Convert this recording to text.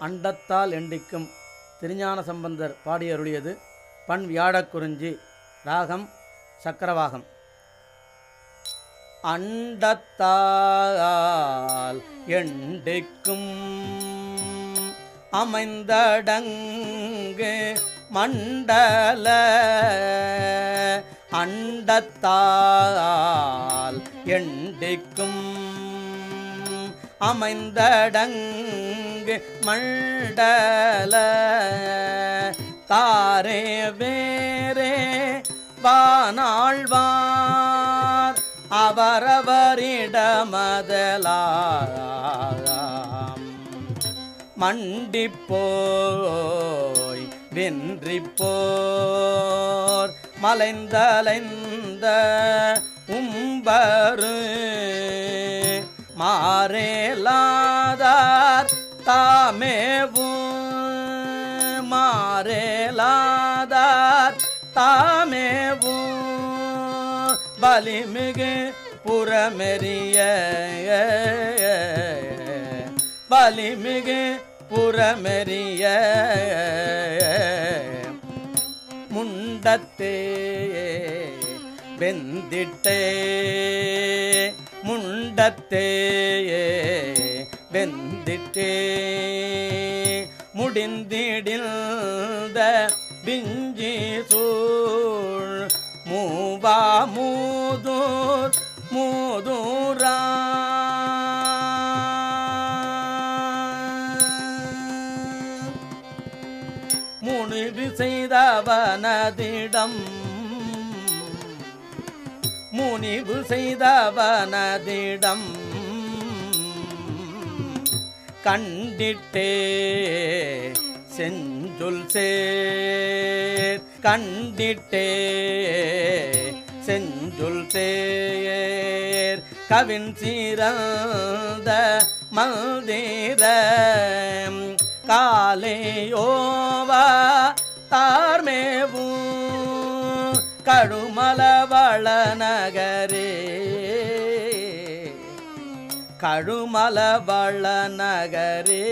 அண்டத்தால் எண்டிக்கும் திருஞான சம்பந்தர் பாடியருளியது பண் வியாழக்குறிஞ்சி ராகம் சக்கரவாகம். அண்டத்தால் எண்டிக்கும் அமைந்தடங்கு மண்டல அண்டத்தால் எண்டிக்கும் அமைந்தடங்கு மண்டல தாரே வேரே வானாழ்வார் அவரவரிடமதலாம் மண்டிப்போய் வென்றிப்போர் மலைந்தலைந்த உம்பரு மாறேலாதார் தாமேவும். மாறேலாதார் தாமேவும். பலிமிகு புறமெறிய பலிமிகு புறமெறிய முண்டத்தே வெந்திட்டே. முண்டத்தே வெந்திட்டே. முடிந்திடிந்த பிஞ்சி சூழ் மூவா மூதூர் மூதூரா. முனிவு செய்தவனதிடம் முனிவு செய்தவனதிடம் கண்டிட்டே செஞ்சொல் சேர். கண்டிட்டே செஞ்சொல் சேர். கவின் சீரந்த மல்தீர காலேயோவா தார்மேவும் கழுமலவள நகரே கழுமலவள நகரே